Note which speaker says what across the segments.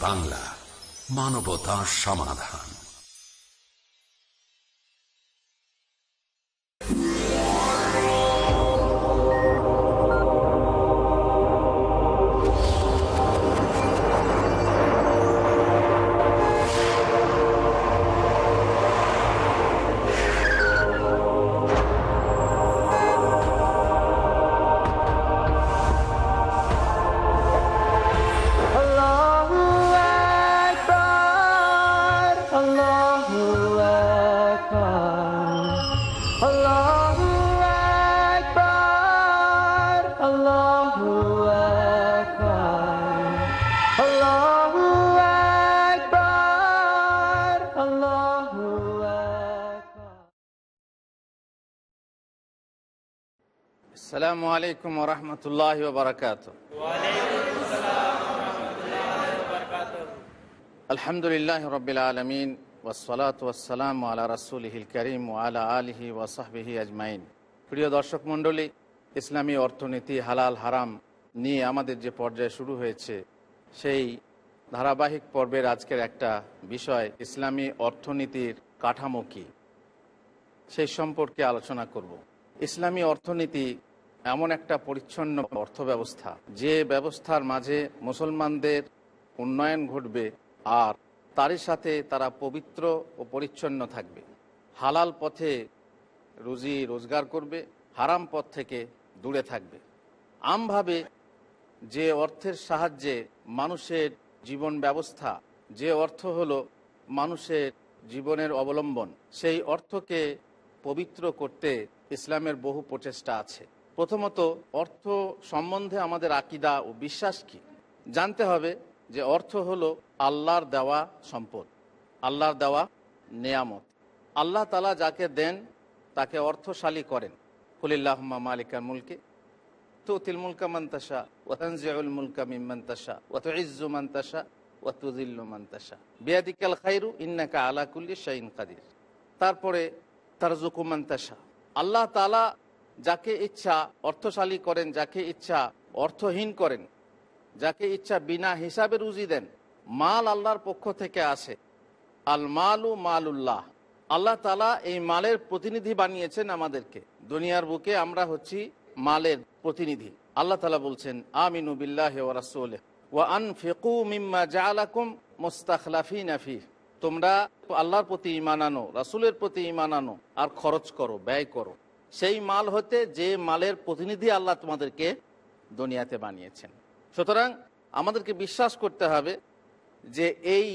Speaker 1: বাংলা মানবতা সমাধান।
Speaker 2: আলাইকুম রহমতুল্লাহ আলহামদুলিল্লাহ রবিল আলমিন ওসলাত ওসালাম আলা রসুলহিল করিম আলা আলহি ওসাহবিহি আজমাইন। প্রিয় দর্শক মণ্ডলী, ইসলামী অর্থনীতি হালাল হারাম নিয়ে আমাদের যে পর্যায় শুরু হয়েছে, সেই ধারাবাহিক পর্বের আজকের একটা বিষয় ইসলামী অর্থনীতির কাঠামো কী, সেই সম্পর্কে আলোচনা করব। ইসলামী অর্থনীতি এমন একটা পরিচ্ছন্ন অর্থ ব্যবস্থা যে ব্যবস্থার মাঝে মুসলমানদের উন্নয়ন ঘটবে আর তারই সাথে তারা পবিত্র ও পরিচ্ছন্ন থাকবে। হালাল পথে রুজি রোজগার করবে, হারাম পথ থেকে দূরে থাকবে। আমভাবে যে অর্থের সাহায্যে মানুষের জীবন ব্যবস্থা, যে অর্থ হলো মানুষের জীবনের অবলম্বন, সেই অর্থকে পবিত্র করতে ইসলামের বহু প্রচেষ্টা আছে। প্রথমত, অর্থ সম্বন্ধে আমাদের আকিদা ও বিশ্বাস কি? জানতে হবে যে অর্থ হলো আল্লাহর দেওয়া সম্পদ, আল্লাহর দেওয়া নেয়ামত। আল্লাহ তালা যাকে দেন, তাকে অর্থশালী করেন। কুলিল্লাহমা মালিকার মুলকে, তুতিল মুলকা মন্তাসা ওয়ানজিউল মুলকা মিমন্তাসা ওয়াতুইজ্জু মন্তাসা ওয়াতুজিল্লু মন্তাসা বিয়াদিকাল খাইরু, ইন্নাকা আলা কুল্লি শাইন কাদির। তারপরে তারজুকু মন্তাসা আল্লাহ তালা যাকে ইচ্ছা অর্থশালী করেন, যাকে ইচ্ছা অর্থহীন করেন, যাকে ইচ্ছা বিনা হিসাবে রুজি দেন, মাল আল্লাহর পক্ষ থেকে আসে। আল মালু মালুল্লাহ। আল্লাহ তালা এই মালের প্রতিনিধি বানিয়েছেন আমাদেরকে। দুনিয়ার বুকে আমরা হচ্ছি মালের প্রতিনিধি। আল্লাহ তালা বলছেন, আমিনু বিল্লাহ মিম্মা মোস্তাখলাফি নাফি তোমরা আল্লাহর প্রতি ইমান আনো, রাসুলের প্রতি ইমান আনো, আর খরচ করো, ব্যয় করো। সেই মাল হতে যে মালের প্রতিনিধি আল্লাহ তোমাদেরকে দুনিয়াতে বানিয়েছেন। সুতরাং আমাদেরকে বিশ্বাস করতে হবে যে এই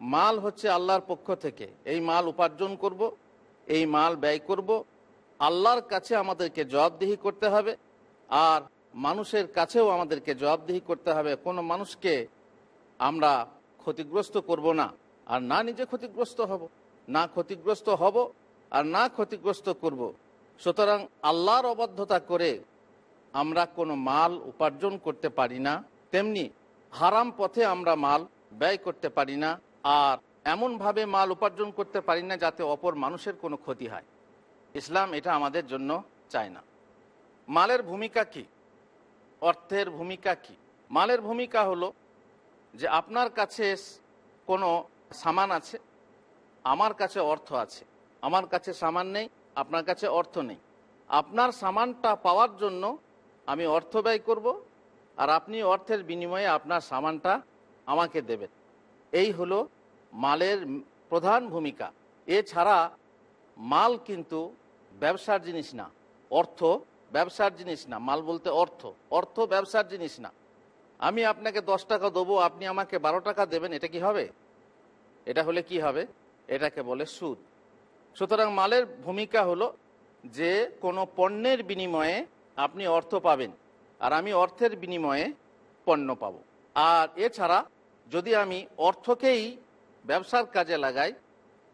Speaker 2: মাল হচ্ছে আল্লাহর পক্ষ থেকে। এই মাল উপার্জন করব, এই মাল ব্যয় করব। আল্লাহর কাছে আমাদেরকে জবাবদিহি করতে হবে আর মানুষের কাছেও আমাদেরকে জবাবদিহি করতে হবে। কোনো মানুষকে আমরা ক্ষতিগ্রস্ত করব না, আর না নিজে ক্ষতিগ্রস্ত হব, না ক্ষতিগ্রস্ত হব আর না ক্ষতিগ্রস্ত করব। সুতরাং আল্লাহর অবদ্ধতা করে আমরা কোনো মাল উপার্জন করতে পারি না, তেমনি হারাম পথে আমরা মাল ব্যয় করতে পারি না, আর এমনভাবে মাল উপার্জন করতে পারি না যাতে অপর মানুষের কোনো ক্ষতি হয়। ইসলাম এটা আমাদের জন্য চায় না। মালের ভূমিকা কি? অর্থের ভূমিকা কি? মালের ভূমিকা হলো যে আপনার কাছে কোনো সামান আছে, আমার কাছে অর্থ আছে, আমার কাছে সামান নেই আপনার কাছে অর্থ নেই। আপনার সামানটা পাওয়ার জন্য আমি অর্থ ব্যয় করব আর আপনি অর্থের বিনিময়ে আপনার সামানটা আমাকে দেবেন। এই হলো মালের প্রধান ভূমিকা। এছাড়া মাল কিন্তু ব্যবসার জিনিস না, অর্থ ব্যবসার জিনিস না, মাল বলতে অর্থ অর্থ ব্যবসার জিনিস না। আমি আপনাকে দশ টাকা দেবো, আপনি আমাকে বারো টাকা দেবেন, এটা কি হবে? এটা হলে কি হবে? এটাকে বলে সুদ। সুতরাং মালের ভূমিকা হলো যে কোনো পণ্যের বিনিময়ে আপনি অর্থ পাবেন, আর আমি অর্থের বিনিময়ে পণ্য পাব। আর এছাড়া যদি আমি অর্থকেই ব্যবসার কাজে লাগাই,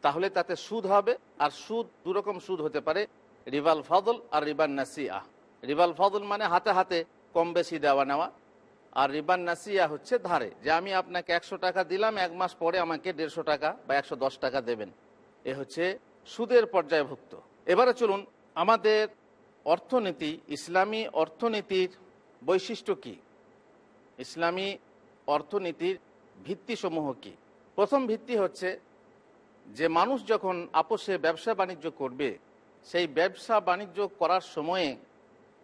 Speaker 2: তাহলে তাতে সুদ হবে, আর সুদ দুরকম সুদ হতে পারে রিবাল ফদল আর রিবান নাসিয়া। রিবাল ফদল মানে হাতে হাতে কম বেশি দেওয়া নেওয়া, আর রিবান নাসিয়া হচ্ছে ধারে। যে আমি আপনাকে একশো টাকা দিলাম, এক মাস পরে আমাকে দেড়শো টাকা বা একশো দশ টাকা দেবেন। এ হচ্ছে সুদের পর্যায়ভুক্ত। এবারে চলুন, আমাদের অর্থনীতি, ইসলামী অর্থনীতির বৈশিষ্ট্য কি? ইসলামী অর্থনীতির ভিত্তিসমূহ কি? প্রথম ভিত্তি হচ্ছে যে মানুষ যখন আপোষে ব্যবসা বাণিজ্য করবে, সেই ব্যবসা বাণিজ্য করার সময়ে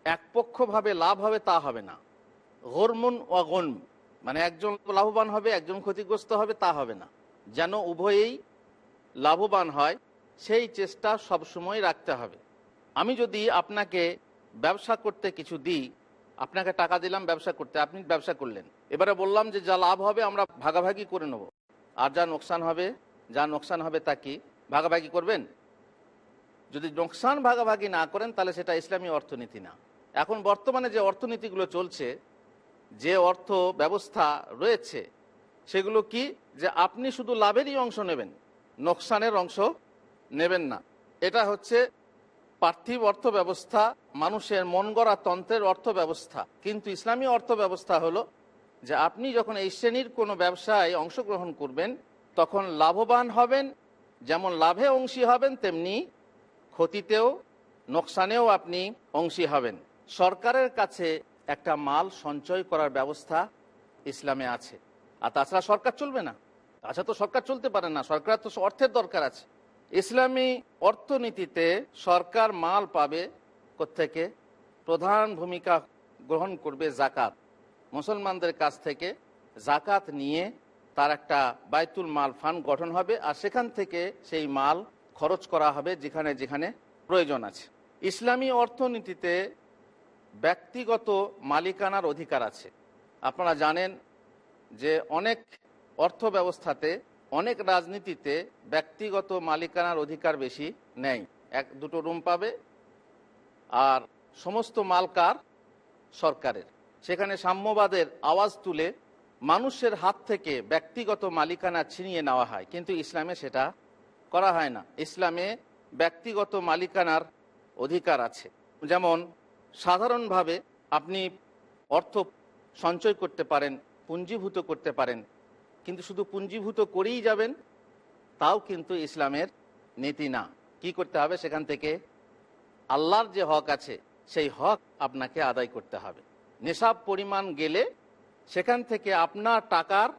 Speaker 2: একপক্ষভাবে লাভ হবে তা হবে না। গরমুন ও গন মানে একজন লাভবান হবে, একজন ক্ষতিগ্রস্ত হবে তা হবে না। যেন উভয়েই লাভবান হয় সেই চেষ্টা সবসময় রাখতে হবে। আমি যদি আপনাকে ব্যবসা করতে কিছু দিই, আপনাকে টাকা দিলাম, ব্যবসা করতে, আপনি ব্যবসা করলেন। এবারে বললাম যে যা লাভ হবে আমরা ভাগাভাগি করে নেব। আর যা নোকসান হবে, যা নোকসান হবে তা কি? ভাগাভাগি করবেন? যদি নোকসান ভাগাভাগি না করেন, তাহলে সেটা ইসলামী অর্থনীতি না। এখন বর্তমানে যে অর্থনীতিগুলো চলছে, যে অর্থ ব্যবস্থা রয়েছে, সেগুলো কি? যে আপনি শুধু লাভেরই অংশ নেবেন, নোকসানের অংশ নেবেন না। এটা হচ্ছে পার্থিব অর্থ ব্যবস্থা মানুষের মন গড়া তন্ত্রের অর্থ ব্যবস্থা কিন্তু ইসলামী অর্থ ব্যবস্থা হলো যে আপনি যখন এই শ্রেণির কোনো ব্যবসায় অংশগ্রহণ করবেন, তখন লাভবান হবেন, যেমন লাভে অংশী হবেন, তেমনি ক্ষতিতেও, নোকসানেও আপনি অংশী হবেন। সরকারের কাছে একটা মাল সঞ্চয় করার ব্যবস্থা ইসলামে আছে। আর তাছাড়া সরকার চলবে না। তাছাড়া তো সরকার চলতে পারে না। সরকার তো অর্থের দরকার আছে। ইসলামী অর্থনীতিতে সরকার মাল পাবে থেকে প্রধান ভূমিকা গ্রহণ করবে জাকাত। মুসলমানদের কাছ থেকে জাকাত নিয়ে তার একটা বাইতুল মাল ফান্ড গঠন হবে আর সেখান থেকে সেই মাল খরচ করা হবে যেখানে যেখানে প্রয়োজন আছে। ইসলামী অর্থনীতিতে ব্যক্তিগত মালিকানার অধিকার আছে। আপনারা জানেন যে অনেক অর্থ ব্যবস্থাতে অনেক রাজনীতিতে ব্যক্তিগত মালিকানার অধিকার বেশি নেই। এক, দুটো রুম পাবে, আর সমস্ত মালকার সরকারের। সেখানে সাম্যবাদের আওয়াজ তুলে মানুষের হাত থেকে ব্যক্তিগত মালিকানা ছিনিয়ে নেওয়া হয়। কিন্তু ইসলামে সেটা করা হয় না। ইসলামে ব্যক্তিগত মালিকানার অধিকার আছে। যেমন, সাধারণভাবে আপনি অর্থ সঞ্চয় করতে পারেন, পুঞ্জীভূত করতে পারেন কিন্তু শুধু পুঞ্জীভূত করেই যাবেন, তাও কিন্তু ইসলামের নীতি না। কি করতে হবে সেখান থেকে? আল্লাহর যে হক আছে, সেই হক আপনাকে আদায় করতে হবে। নেশাব পরিমাণ গেলে সেখান থেকে আপনার টাকার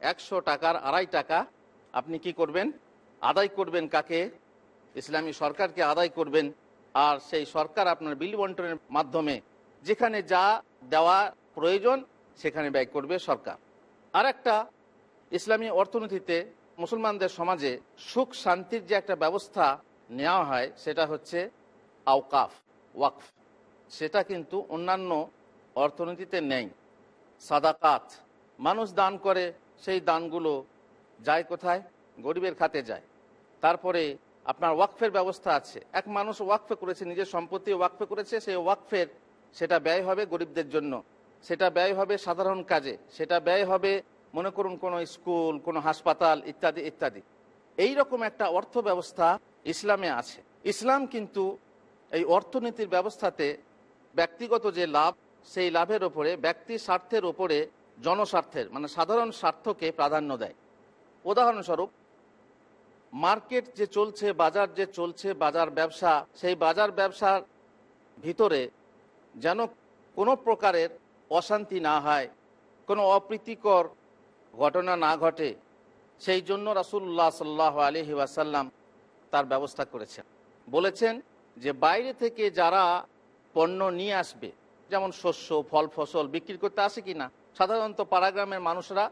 Speaker 2: একশো টাকার আড়াই টাকা আপনি কি করবেন? আদায় করবেন কাকে? ইসলামী সরকারকে আদায় করবেন। আর সেই সরকার আপনার বিল বন্টনের মাধ্যমে যেখানে যা দেওয়া প্রয়োজন, সেখানে ব্যয় করবে সরকার। আর একটা ইসলামী অর্থনীতিতে মুসলমানদের সমাজে সুখ শান্তির যে একটা ব্যবস্থা নেওয়া হয়, সেটা হচ্ছে আওকাফ, ওয়াকফ। সেটা কিন্তু অন্যান্য অর্থনীতিতে নেই। সাদাকাত। মানুষ দান করে, সেই দানগুলো যায় কোথায়? গরিবের খাতে যায়। তারপরে আপনার ওয়াকফের ব্যবস্থা আছে। এক মানুষ ওয়াকফে করেছে, নিজের সম্পত্তি ওয়াকফে করেছে সেই ওয়াকফের, সেটা ব্যয় হবে গরিবদের জন্য। সেটা ব্যয় হবে সাধারণ কাজে। সেটা ব্যয় হবে মনে করুন কোনো স্কুল, কোনো হাসপাতাল, ইত্যাদি ইত্যাদি। এই রকম একটা অর্থ ব্যবস্থা ইসলামে আছে। ইসলাম কিন্তু এই অর্থনীতির ব্যবস্থাতে ব্যক্তিগত যে লাভ, সেই লাভের ওপরে, ব্যক্তি স্বার্থের ওপরে জনস্বার্থের মানে সাধারণ স্বার্থকে প্রাধান্য দেয়। উদাহরণস্বরূপ, মার্কেট যে চলছে, বাজার যে চলছে, বাজার ব্যবসা, সেই বাজার ব্যবসার ভিতরে যেন কোনো প্রকারের অশান্তি না হয়, কোনো অপ্রীতিকর ঘটনা না ঘটে, সেই জন্য রাসুল্লাহ সাল্লাহ আলহি ওয়াসাল্লাম তার ব্যবস্থা করেছেন। বলেছেন যে বাইরে থেকে যারা পণ্য নিয়ে আসবে, যেমন শস্য, ফল ফসল বিক্রি করতে আসে কি না সাধারণত পাড়াগ্রামের মানুষরা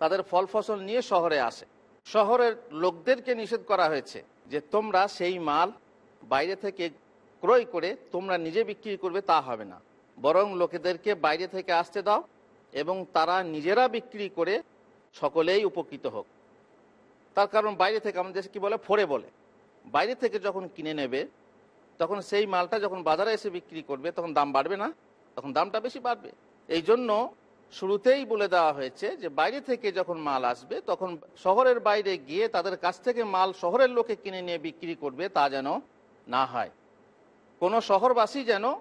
Speaker 2: তাদের ফল ফসল নিয়ে শহরে আসে। শহরের লোকদেরকে নিষেধ করা হয়েছে যে তোমরা সেই মাল বাইরে থেকে ক্রয় করে তোমরা নিজে বিক্রি করবে, তা হবে না। বরং লোকেদেরকে বাইরে থেকে আসতে দাও এবং তারা নিজেরা বিক্রি করে সকলেই উপকৃত হোক। তার কারণ বাইরে থেকে আমাদের দেশে কি বলে? ফোরে বলে। বাইরে থেকে যখন কিনে নেবে, তখন সেই মালটা যখন বাজারে এসে বিক্রি করবে, তখন দাম বাড়বে না। তখন দামটা বেশি বাড়বে। এই জন্য শুরুতেই বলে দেওয়া হয়েছে যে, বাইরে থেকে যখন মাল আসবে, তখন শহরের বাইরে গিয়ে তাদের কাছ থেকে মাল শহরের লোকে কিনে নিয়ে বিক্রি করবে, তা যেন না হয়। কোনো শহরবাসী যেন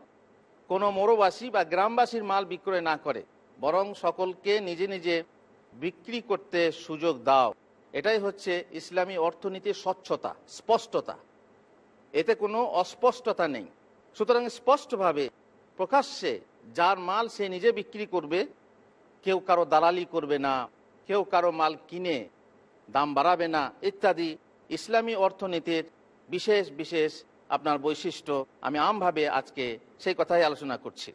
Speaker 2: কোনো মোরবাসী বা গ্রামবাসীর মাল বিক্রয় না করে। বরং সকলকে নিজে নিজে বিক্রি করতে সুযোগ দাও। এটাই হচ্ছে ইসলামী অর্থনীতির স্বচ্ছতা, স্পষ্টতা। এতে কোনো অস্পষ্টতা নেই। সুতরাং স্পষ্টভাবে প্রকাশ্যে যার মাল সে নিজে বিক্রি করবে, কেউ কারও দালালি করবে না, কেউ কারও মাল কিনে দাম বাড়াবে না, ইত্যাদি ইসলামী অর্থনীতির বিশেষ বিশেষ আপনার বৈশিষ্ট্য। আমি আমভাবে আজকে সেই কথাই আলোচনা করছি।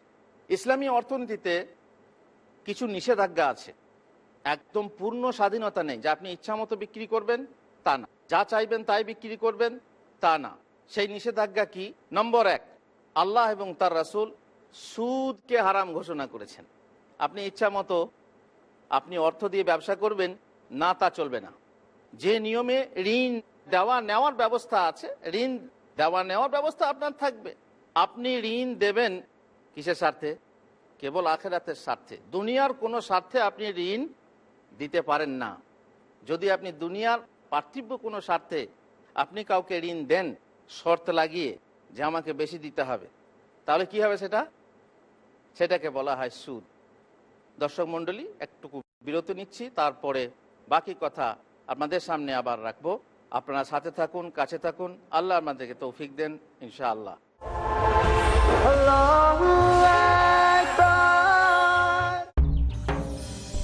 Speaker 2: ইসলামী অর্থনীতিতে কিছু নিষেধাজ্ঞা আছে। একদম পূর্ণ স্বাধীনতা নেই। যে আপনি ইচ্ছা মতো বিক্রি করবেন, তা না। যা চাইবেন তাই বিক্রি করবেন, তা না। সেই নিষেধাজ্ঞা কি? নম্বর এক, আল্লাহ এবং তার রাসূল সুদকে হারাম ঘোষণা করেছেন। আপনি ইচ্ছা মতো আপনি অর্থ দিয়ে ব্যবসা করবেন, না তা চলবে না। যে নিয়মে ঋণ দেওয়া নেওয়ার ব্যবস্থা আছে, ঋণ দেওয়া নেওয়ার ব্যবস্থা আপনার থাকবে। আপনি ঋণ দেবেন কিসের স্বার্থে? কেবল আখেরাতের স্বার্থে। দুনিয়ার কোনো স্বার্থে আপনি ঋণ দিতে পারেন না। যদি আপনি দুনিয়ার পার্থিব্য কোনো স্বার্থে আপনি কাউকে ঋণ দেন, শর্ত লাগিয়ে যে আমাকে বেশি দিতে হবে, তাহলে কি হবে সেটা? সেটাকে বলা হয় সুদ। দর্শক মণ্ডলী, একটুকু বিরত নিচ্ছি, তারপরে বাকি কথা আপনাদের সামনে আবার রাখব। আপনারা সাথে থাকুন, কাছে থাকুন। আল্লাহ আপনাদেরকে তৌফিক দেন, ইনশাআল্লাহ।
Speaker 3: Allahu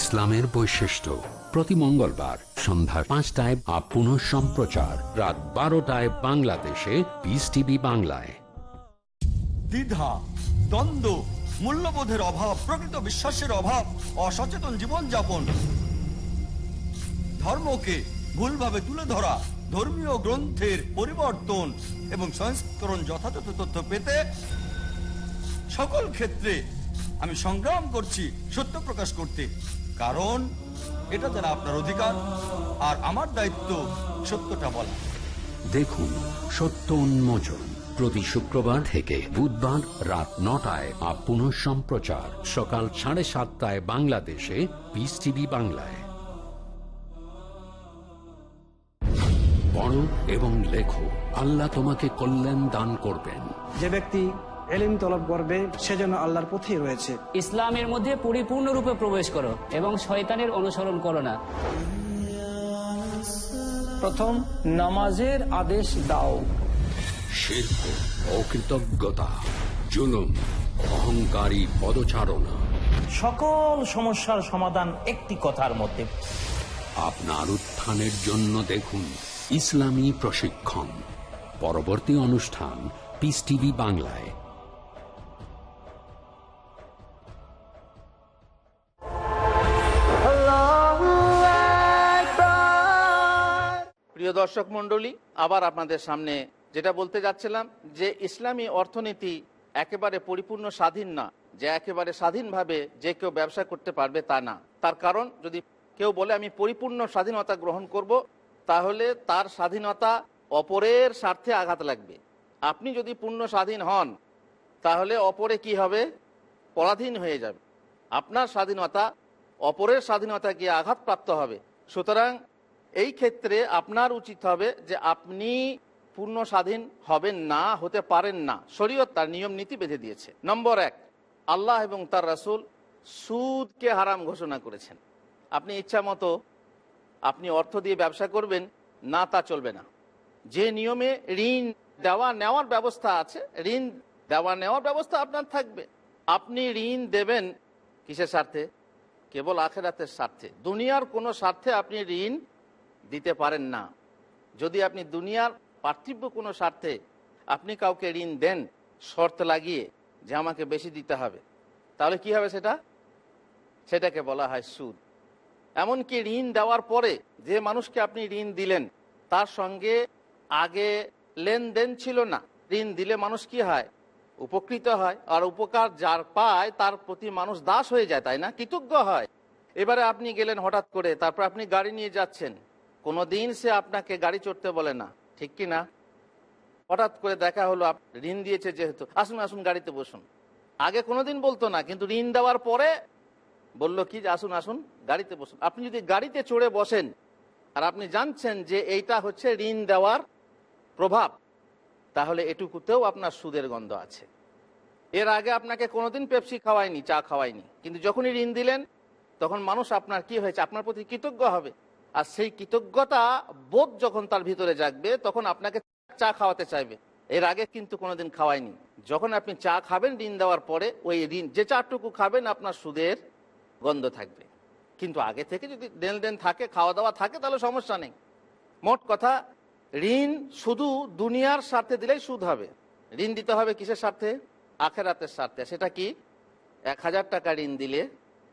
Speaker 1: ইসলামের বৈশিষ্ট্য। প্রতি মঙ্গলবার সন্ধ্যা পাঁচটায় আপ পুনঃ সম্প্রচার। রাত বারোটায় বাংলাদেশে পিস টিভি বাংলায়।
Speaker 4: দ্বিধা, দ্বন্দ্ব, মূল্যবোধের অভাব, প্রকৃত বিশ্বাসের অভাব, অসচেতন জীবনযাপন। ধর্মকে ভুলভাবে তুলে ধরা, ধর্মীয় গ্রন্থের পরিবর্তন এবং সংস্করণ যথাযথ তথ্য পেতে সকল ক্ষেত্রে আমি সংগ্রাম করছি সত্য প্রকাশ করতে। কারণ এটা যারা আপনার অধিকার আর আমার দায়িত্ব সত্যটা বলা।
Speaker 1: দেখুন সত্য উন্মোচন প্রতি শুক্রবার থেকে বুধবার রাত নটায় আপ পুনঃ সম্প্রচার সকাল সাড়ে সাতটায় বাংলাদেশে পিস টিভি বাংলায়। পড়ো এবং লেখো আল্লাহ তোমাকে কল্যাণ দান করবেন।
Speaker 5: যে ব্যক্তি এলিম তলব করবে সেজন্য আল্লাহর পথেই রয়েছে।
Speaker 6: ইসলামের মধ্যে পরিপূর্ণরূপে প্রবেশ করো এবং শয়তানের অনুসরণ করো না।
Speaker 7: প্রথম নামাজের আদেশ দাও।
Speaker 1: শিল্প অকৃতজ্ঞতা জুলুম অহংকারী পদচারণা।
Speaker 8: সকল সমস্যার সমাধান একটি কথার মধ্যে।
Speaker 1: আপনার উত্থানের জন্য দেখুন ইসলামী প্রশিক্ষণ। পরবর্তী অনুষ্ঠান পিস টিভি বাংলায়।
Speaker 2: দর্শক মণ্ডলী, আবার আপনাদের সামনে যেটা বলতে যাচ্ছিলাম যে ইসলামী অর্থনীতি একেবারে পরিপূর্ণ স্বাধীন না, যে একেবারে স্বাধীনভাবে যে কেউ ব্যবসা করতে পারবে তা না। তার কারণ, যদি কেউ বলে আমি পরিপূর্ণ স্বাধীনতা গ্রহণ করব, তাহলে তার স্বাধীনতা অপরের স্বার্থে আঘাত লাগবে। আপনি যদি পূর্ণ স্বাধীন হন, তাহলে অপরে কি হবে? পরাধীন হয়ে যাবে। আপনার স্বাধীনতা অপরের স্বাধীনতা গিয়ে আঘাতপ্রাপ্ত হবে। সুতরাং এই ক্ষেত্রে আপনার উচিত হবে যে আপনি পূর্ণ স্বাধীন হবেন না, হতে পারেন না। শরীয়ত তার নিয়ম নীতি বেঁধে দিয়েছে। নম্বর এক, আল্লাহ এবং তার রাসূল সুদকে হারাম ঘোষণা করেছেন। আপনি ইচ্ছা মতো আপনি অর্থ দিয়ে ব্যবসা করবেন, না তা চলবে না। যে নিয়মে ঋণ দেওয়া নেওয়ার ব্যবস্থা আছে, ঋণ দেওয়া নেওয়ার ব্যবস্থা আপনার থাকবে। আপনি ঋণ দেবেন কিসের স্বার্থে? কেবল আখেরাতের স্বার্থে। দুনিয়ার কোনো স্বার্থে আপনি ঋণ দিতে পারেন না। যদি আপনি দুনিয়ার পার্থিব্য কোনো স্বার্থে আপনি কাউকে ঋণ দেন, শর্ত লাগিয়ে যে আমাকে বেশি দিতে হবে, তাহলে কি হবে সেটা? সেটাকে বলা হয় সুদ। এমনকি ঋণ দেওয়ার পরে যে মানুষকে আপনি ঋণ দিলেন, তার সঙ্গে আগে লেনদেন ছিল না। ঋণ দিলে মানুষ কি হয়? উপকৃত হয়। আর উপকার যার পায়, তার প্রতি মানুষ দাস হয়ে যায়, তাই না? কৃতজ্ঞ হয়। এবারে আপনি গেলেন হঠাৎ করে, তারপর আপনি গাড়ি নিয়ে যাচ্ছেন। কোনো দিন সে আপনাকে গাড়ি চড়তে বলে না, ঠিক কি না হঠাৎ করে দেখা হলো ঋণ দিয়েছে যেহেতু। আসুন আসুন গাড়িতে বসুন। আগে কোনোদিন বলতো না, কিন্তু ঋণ দেওয়ার পরে বলল, কি আসুন আসুন গাড়িতে বসুন। আপনি যদি গাড়িতে চড়ে বসেন, আর আপনি জানছেন যে এইটা হচ্ছে ঋণ দেওয়ার প্রভাব, তাহলে এটুকুতেও আপনার সুদের গন্ধ আছে। এর আগে আপনাকে কোনোদিন পেপসি খাওয়ায়নি, চা খাওয়ায়নি, কিন্তু যখনই ঋণ দিলেন, তখন মানুষ আপনার কি হয়েছে? আপনার প্রতি কৃতজ্ঞ হবে। আর সেই কৃতজ্ঞতা বোধ যখন তার ভিতরে জাগবে, তখন আপনাকে চা খাওয়াতে চাইবে। এর আগে কিন্তু কোনোদিন খাওয়ায়নি যখন আপনি চা খাবেন, ঋণ দেওয়ার পরে ওই ঋণ, যে চাটুকু খাবেন, আপনার সুদের গন্ধ থাকবে। কিন্তু আগে থেকে যদি দেন দেন থাকে খাওয়া দাওয়া থাকে, তাহলে সমস্যা নেই। মোট কথা, ঋণ শুধু দুনিয়ার স্বার্থে দিলেই সুদ হবে। ঋণ দিতে হবে কিসের স্বার্থে? আখেরাতের স্বার্থে। সেটা কি? এক হাজার টাকা ঋণ দিলে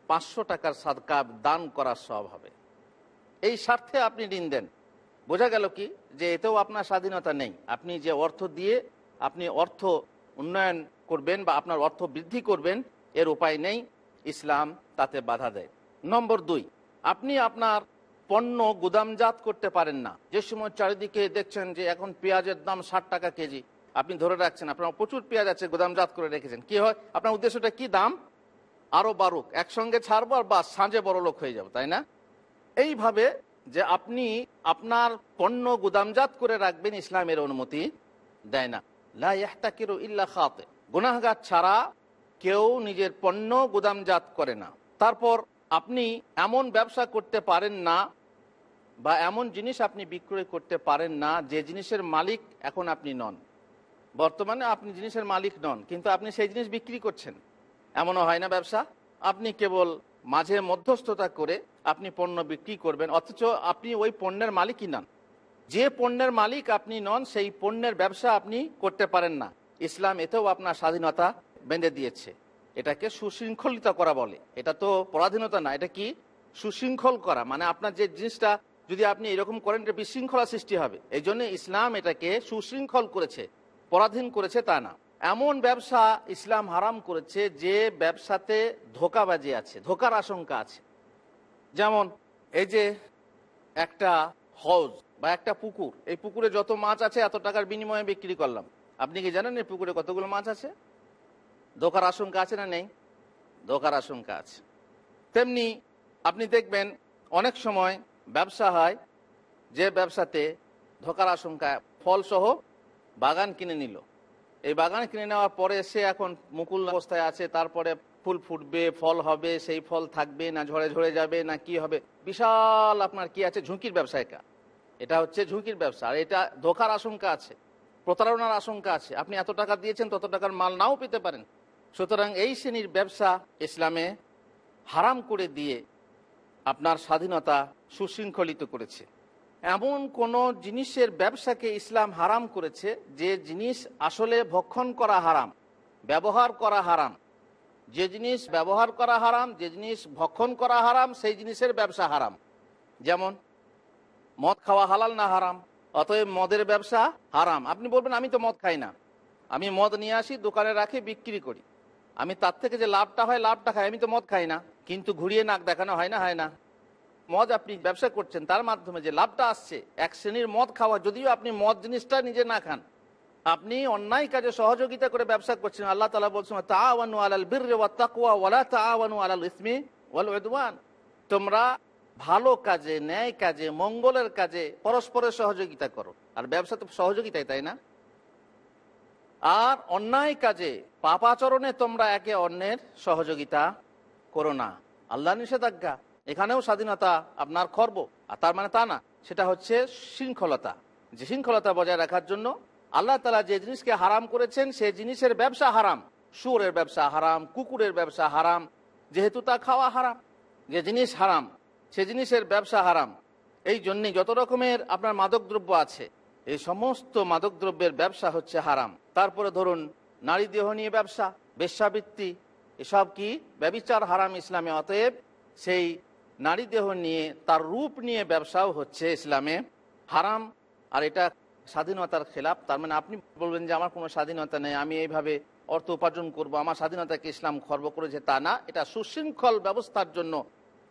Speaker 2: পাঁচশো টাকার সাদকা দান করার সব হবে। এই স্বার্থে আপনি ঋণ দেন। বোঝা গেল কি? যে এতেও আপনার স্বাধীনতা নেই। আপনি যে অর্থ দিয়ে আপনি অর্থ উন্নয়ন করবেন বা আপনার অর্থ বৃদ্ধি করবেন, এর উপায় নেই। ইসলাম তাতে বাধা দেয়। নম্বর দুই, আপনি আপনার পণ্য গুদামজাত করতে পারেন না। যে সময় চারিদিকে দেখছেন যে এখন পেঁয়াজের দাম ষাট টাকা কেজি, আপনি ধরে রাখছেন, আপনার প্রচুর পেঁয়াজ আছে, গুদামজাত করে রেখেছেন। কি হয়? আপনার উদ্দেশ্যটা কি? দাম আরও বারুক একসঙ্গে ছাড়বো আর বা সাঁজে বড় লোক হয়ে যাব, তাই না? এইভাবে যে আপনি আপনার পণ্য গুদামজাত করে রাখবেন ইসলামের অনুমতি দেয় না। লাহতাকির ইল্লা খাতে। গুনাহগার ছাড়া কেউ নিজের পণ্য গুদামজাত করে না। তারপর আপনি এমন ব্যবসা করতে পারেন না বা এমন জিনিস আপনি বিক্রয় করতে পারেন না যে জিনিসের মালিক এখন আপনি নন। বর্তমানে আপনি জিনিসের মালিক নন, কিন্তু আপনি সেই জিনিস বিক্রি করছেন। এমনও হয় না ব্যবসা। আপনি কেবল মাঝে মধ্যস্থতা করে আপনি পণ্য বিক্রি করবেন। অথচ আপনি ওই পণ্যের মালিকই নন। যে পণ্যের মালিক আপনি নন, সেই পণ্যের ব্যবসা আপনি করতে পারেন না। ইসলাম এতেও আপনার স্বাধীনতা বেঁধে দিয়েছে। এটাকে সুশৃঙ্খলিত করা বলে। এটা তো পরাধীনতা না, এটা কি? সুশৃঙ্খল করা। মানে আপনার যে জিনিসটা যদি আপনি এরকম করেন, এটা বিশৃঙ্খলা সৃষ্টি হবে। এই জন্য ইসলাম এটাকে সুশৃঙ্খল করেছে। পরাধীন করেছে তা না। এমন ব্যবসা ইসলাম হারাম করেছে যে ব্যবসাতে ধোকাবাজি আছে, ধোকার আশঙ্কা আছে। যেমন এই যে একটা হজ বা একটা পুকুর, এই পুকুরে যত মাছ আছে এত টাকার বিনিময়ে বিক্রি করলাম। আপনি কি জানেন এই পুকুরে কতগুলো মাছ আছে? ধোকার আশঙ্কা আছে না নেই? ধোকার আশঙ্কা আছে। তেমনি আপনি দেখবেন অনেক সময় ব্যবসা হয় যে ব্যবসাতে ধোকার আশঙ্কা, ফলসহ বাগান কিনে নিল। এই বাগান কিনে নেওয়ার পরে সে এখন মুকুল অবস্থায় আছে, তারপরে ফুল ফুটবে, ফল হবে, সেই ফল থাকবে না ঝরে ঝরে যাবে, না কি হবে। বিশাল আপনার কি আছে? ঝুঁকির ব্যবসা এটা। এটা হচ্ছে ঝুঁকির ব্যবসা। আর এটা ধোকার আশঙ্কা আছে, প্রতারণার আশঙ্কা আছে। আপনি এত টাকা দিয়েছেন, তত টাকার মাল নাও পেতে পারেন। সুতরাং এই শ্রেণির ব্যবসা ইসলামে হারাম করে দিয়ে আপনার স্বাধীনতা সুশৃঙ্খলিত করেছে। এমন কোন জিনিসের ব্যবসাকে ইসলাম হারাম করেছে যে জিনিস আসলে ভক্ষণ করা হারাম, ব্যবহার করা হারাম। যে জিনিস ব্যবহার করা হারাম, যে জিনিস ভক্ষণ করা হারাম, সেই জিনিসের ব্যবসা হারাম। যেমন, মদ খাওয়া হালাল না হারাম, অতএব মদের ব্যবসা হারাম। আপনি বলবেন, আমি তো মদ খাই না। আমি মদ নিয়ে আসি, দোকানে রাখি, বিক্রি করি। আমি তার থেকে যে লাভটা হয়, লাভটা খাই। আমি তো মদ খাই না। কিন্তু ঘুরিয়ে নাক দেখানো হয় না হয় না। মদ আপনি ব্যবসা করছেন, তার মাধ্যমে যে লাভটা আসছে, এক শ্রেণির মদ খাওয়া, যদিও আপনি মদ জিনিসটা নিজে না খান, আপনি অন্যায় কাজে সহযোগিতা করে ব্যবসা করছেন, আল্লাহ তালা বলছেন তাওয়ানু আলাল বীর তাকুয়া ওয়ালা তাওয়ানু আলাল ইসমি ওয়াল তোমরা ভালো কাজে, ন্যায় কাজে, মঙ্গলের কাজে পরস্পরের সহযোগিতা করো। আর ব্যবসা তো সহযোগিতাই, তাই না? আর অন্যায় কাজে, পাপাচরণে তোমরা একে অন্যের সহযোগিতা করো না। আল্লাহ নিষেধাজ্ঞা। এখানেও স্বাধীনতা আপনার খর্ব, আর তার মানে তা না, সেটা হচ্ছে শৃঙ্খলতা। যে শৃঙ্খলতা বজায় রাখার জন্য আল্লাহ তালা যে জিনিসকে হারাম করেছেন সে জিনিসের ব্যবসা হারাম। সুরের ব্যবসা হারাম, কুকুরের ব্যবসা হারাম, যেহেতু তা খাওয়া হারাম, যে জিনিস হারাম, সে জিনিসের ব্যবসা হারাম। এই জন্যে যত রকমের আপনার মাদকদ্রব্য আছে, এই সমস্ত মাদকদ্রব্যের ব্যবসা হচ্ছে হারাম। তারপরে ধরুন, নারী দেহ নিয়ে ব্যবসা, বেশ্যাবৃত্তি, এসব কি? ব্যবিচার হারাম ইসলামে, অতএব সেই নারী দেহ নিয়ে, তার রূপ নিয়ে ব্যবসাও হচ্ছে ইসলামে। হারাম, আর এটা স্বাধীনতার খেলাপ। তার মানে আপনি বলবেন যে আমার কোনো স্বাধীনতা নেই, আমি এইভাবে অর্থ উপার্জন করব, আমার স্বাধীনতাকে ইসলাম খর্ব করেছে তা না। এটা সুশৃঙ্খল ব্যবস্থার জন্য,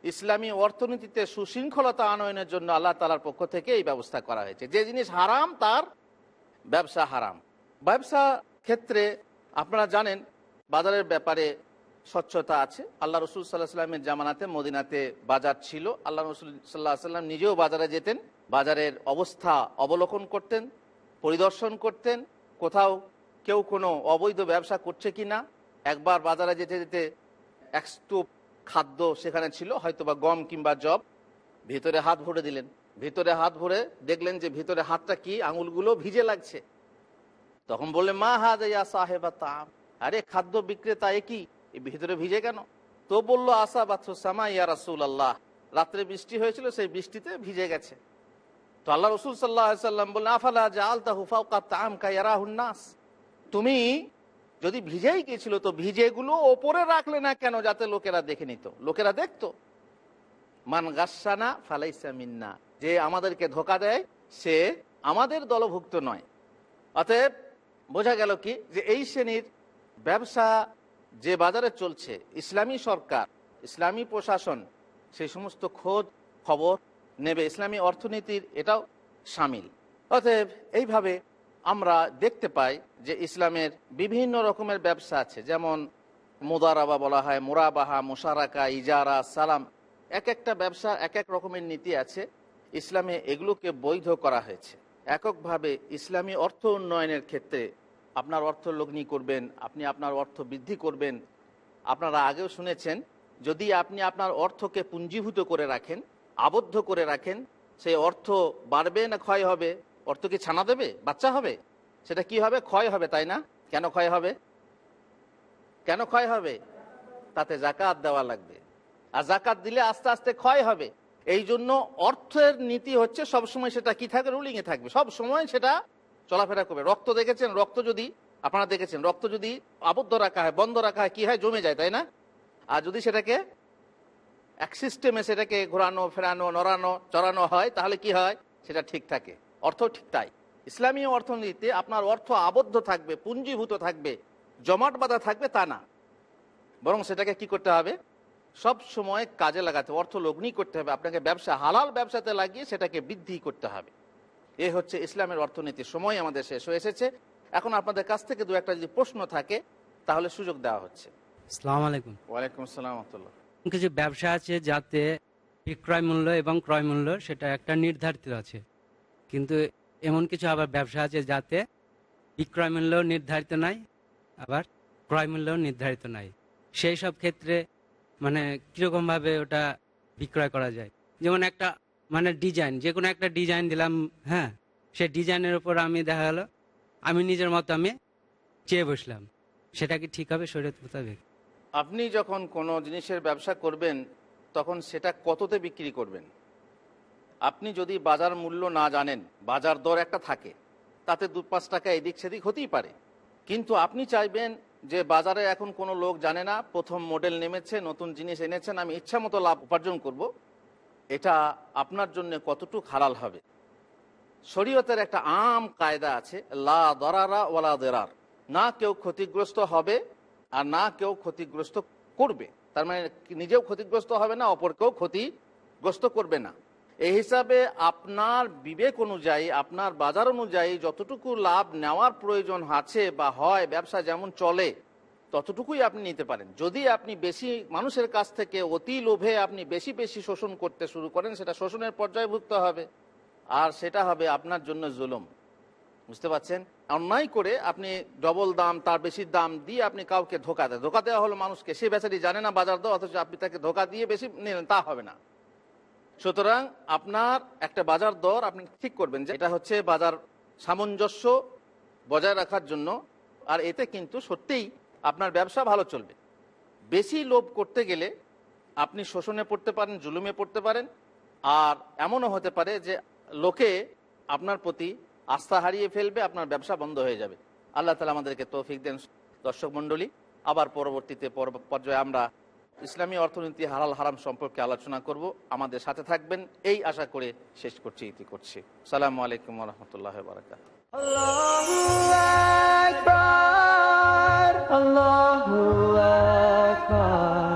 Speaker 2: ইসলামী অর্থনীতিতে সুশৃঙ্খলতা আনয়নের জন্য আল্লাহ তালার পক্ষ থেকে এই ব্যবস্থা করা হয়েছে। যে জিনিস হারাম, তার ব্যবসা হারাম। ব্যবসা ক্ষেত্রে আপনারা জানেন, বাজারের ব্যাপারে স্বচ্ছতা আছে। আল্লাহ রসুল সাল্লাহ সাল্লামের জামানাতে মদিনাতে বাজার ছিল। আল্লাহ রসুল সাল্লাহ সাল্লাম নিজেও বাজারে যেতেন। বাজারের অবস্থা অবলোকন করতেন, পরিদর্শন করতেন। কোথাও কেউ কোনো অবৈধ ব্যবসা করছে কি না একবার বাজারে যেতে যেতে এক স্তূপ খাদ্য সেখানে ছিল হয়তো বা গম কিংবা জব ভিতরে হাত ভরে দিলেন। ভিতরে হাত ভরে দেখলেন যে ভিতরে হাতটা কি, আঙুলগুলো ভিজে লাগছে। তখন বললেন, মা হাত ইয়া সাহেবা তাম? আরে, খাদ্য বিক্রেতা এ কি? এ ভিতরে ভিজে কেন? তো বলল, আসা বাথু সামা, ইয়া রাসুল আল্লাহ রাত্রে বৃষ্টি হয়েছিল, সেই বৃষ্টিতে ভিজে গেছে। তো আল্লাহ রসুল সাল্লাহ সাল্লাম বললেন, আফালা জা আলতা হুফাউকা তাম কায়ারাহুন্নাস তুমি যদি ভিজেই গেছিল তো ভিজেগুলো ওপরে রাখলে না কেন, যাতে লোকেরা দেখে নিত? লোকেরা দেখতো? মান গাসানা ফালাইসা মিন্না। যে আমাদেরকে ধোকা দেয়, সে আমাদের দলভুক্ত নয়। অতএব বোঝা গেল কি? যে এই শ্রেণির ব্যবসা যে বাজারে চলছে, ইসলামী সরকার, ইসলামী প্রশাসন, সেই সমস্ত খোঁজ, খবর নেবে। ইসলামী অর্থনীতির এটাও সামিল। অতএব এইভাবে আমরা দেখতে পাই যে ইসলামের বিভিন্ন রকমের ব্যবসা আছে, যেমন মুদারাবা বলা হয়, মুরাবাহা, মুশারাকা, ইজারা, সালাম। এক একটা ব্যবসা এক এক রকমের নীতি আছে। ইসলামে এগুলোকে বৈধ করা হয়েছে। এককভাবে ইসলামী অর্থ উন্নয়নের ক্ষেত্রে আপনার অর্থ লগ্নি করবেন, আপনি আপনার অর্থ বৃদ্ধি করবেন। আপনারা আগেও শুনেছেন, যদি আপনি আপনার অর্থকে পুঞ্জীভূত করে রাখেন, আবদ্ধ করে রাখেন সেই অর্থ বাড়বে না ক্ষয় হবে? অর্থ কি ছানা দেবে? বাচ্চা হবে? সেটা কি হবে? ক্ষয় হবে, তাই না? কেন ক্ষয় হবে? কেন ক্ষয় হবে? তাতে জাকাত দেওয়া লাগবে। আর জাকাত দিলে আস্তে আস্তে ক্ষয় হবে। এই জন্য অর্থের নীতি হচ্ছে সবসময় সেটা কি থাকবে রুলিংয়ে থাকবে। সব সময় সেটা চলাফেরা করবে। রক্ত দেখেছেন? রক্ত যদি আপনারা দেখেছেন, রক্ত যদি আবদ্ধ রাখা হয়, বন্ধ রাখা হয়, কি হয়? জমে যায়, তাই না? আর যদি সেটাকে এক সিস্টেমে সেটাকে ঘোরানো, ফেরানো, নড়ানো, চড়ানো হয়, তাহলে কি হয়? সেটা ঠিক থাকে। অর্থ ঠিক তাই। ইসলামী অর্থনীতিতে আপনার অর্থ আবদ্ধ থাকবে, পুঞ্জীভূত থাকবে, জমাট বাঁধা থাকবে তা না। বরং সেটাকে কি করতে হবে? সব সময় কাজে লাগাতে অর্থ লগ্নি করতে হবে। আপনাকে ব্যবসা, হালাল ব্যবসাতে লাগিয়ে সেটাকে বৃদ্ধি করতে হবে। এ হচ্ছে ইসলামের অর্থনীতির সময় আমাদের শেষ হয়ে এসেছে। এখন আপনাদের কাছ থেকে দু একটা যদি প্রশ্ন থাকে তাহলে সুযোগ দেওয়া হচ্ছে।
Speaker 9: সালাম আলাইকুম।
Speaker 2: ওয়ালাইকুম আসসালাম রহমতুল্লাহ।
Speaker 9: কিছু ব্যবসা আছে যাতে বিক্রয় মূল্য এবং ক্রয় মূল্য সেটা একটা নির্ধারিত আছে। কিন্তু এমন কিছু আবার ব্যবসা আছে যাতে বিক্রয় মূল্য নির্ধারিত নাই আবার ক্রয় মূল্য নির্ধারিত নাই। সেই সব ক্ষেত্রে মানে কীরকমভাবে ওটা বিক্রয় করা যায়? যেমন একটা মানে ডিজাইন যে কোনো একটা ডিজাইন দিলাম হ্যাঁ সে ডিজাইনের উপর আমি দেখা গেলো, আমি নিজের মতো আমি চেয়ে বসলাম। সেটা কি ঠিক হবে? শরীয়ত মোতাবেক।
Speaker 2: আপনি যখন কোনো জিনিসের ব্যবসা করবেন, তখন সেটা কততে বিক্রি করবেন? আপনি যদি বাজার মূল্য না জানেন, বাজার দর একটা থাকে, তাতে দু পাঁচ টাকা এদিক সেদিক হতেই পারে। কিন্তু আপনি চাইবেন যে বাজারে এখন কোনো লোক জানে না, প্রথম মডেল নেমেছে, নতুন জিনিস এনেছেন, আমি ইচ্ছা মতো লাভ উপার্জন করব। এটা আপনার জন্য কতটুকু হালাল হবে? শরীয়তের একটা আম কায়দা আছে, লা দরারা ওয়ালা দেরার। না কেউ ক্ষতিগ্রস্ত হবে আর না কেউ ক্ষতিগ্রস্ত করবে। তার মানে নিজেও ক্ষতিগ্রস্ত হবে না, অপরকেও ক্ষতিগ্রস্ত করবে না। এই হিসাবে আপনার বিবেক অনুযায়ী, আপনার বাজার অনুযায়ী যতটুকু লাভ নেওয়ার প্রয়োজন আছে বা হয়, ব্যবসা যেমন চলে ততটুকুই আপনি নিতে পারেন। যদি আপনি বেশি মানুষের কাছ থেকে অতি লোভে আপনি বেশি বেশি শোষণ করতে শুরু করেন, সেটা শোষণের পর্যায়ভুক্ত হবে। আর সেটা হবে আপনার জন্য জুলুম। বুঝতে পারছেন? অন্যায় করে আপনি ডবল দাম, তার বেশি দাম দিয়ে আপনি কাউকে ধোকা দেয় ধোকা দেওয়া হলো মানুষকে। সে বেচারি জানে না বাজার দর, অথচ আপনি তাকে ধোকা দিয়ে বেশি নিলেন, তা হবে না। সুতরাং আপনার একটা বাজার দর আপনি ঠিক করবেন যে এটা হচ্ছে বাজার সামঞ্জস্য বজায় রাখার জন্য। আর এতে কিন্তু সত্যিই আপনার ব্যবসা ভালো চলবে। বেশি লোভ করতে গেলে আপনি শোষণে পড়তে পারেন, জুলুমে পড়তে পারেন, আর এমনও হতে পারে যে লোকে আপনার প্রতি আস্থা হারিয়ে ফেলবে, আপনার ব্যবসা বন্ধ হয়ে যাবে। আল্লাহ তালা আমাদেরকে তৌফিক দেন। দর্শক মণ্ডলী, আবার পরবর্তীতে পর্যায়ে আমরা ইসলামী অর্থনীতি হালাল হারাম সম্পর্কে আলোচনা করব। আমাদের সাথে থাকবেন, এই আশা করে শেষ করছি, ইতি করছি। সালামু আলাইকুম রহমতুল্লাহ বারকাত
Speaker 3: Allahu Akbar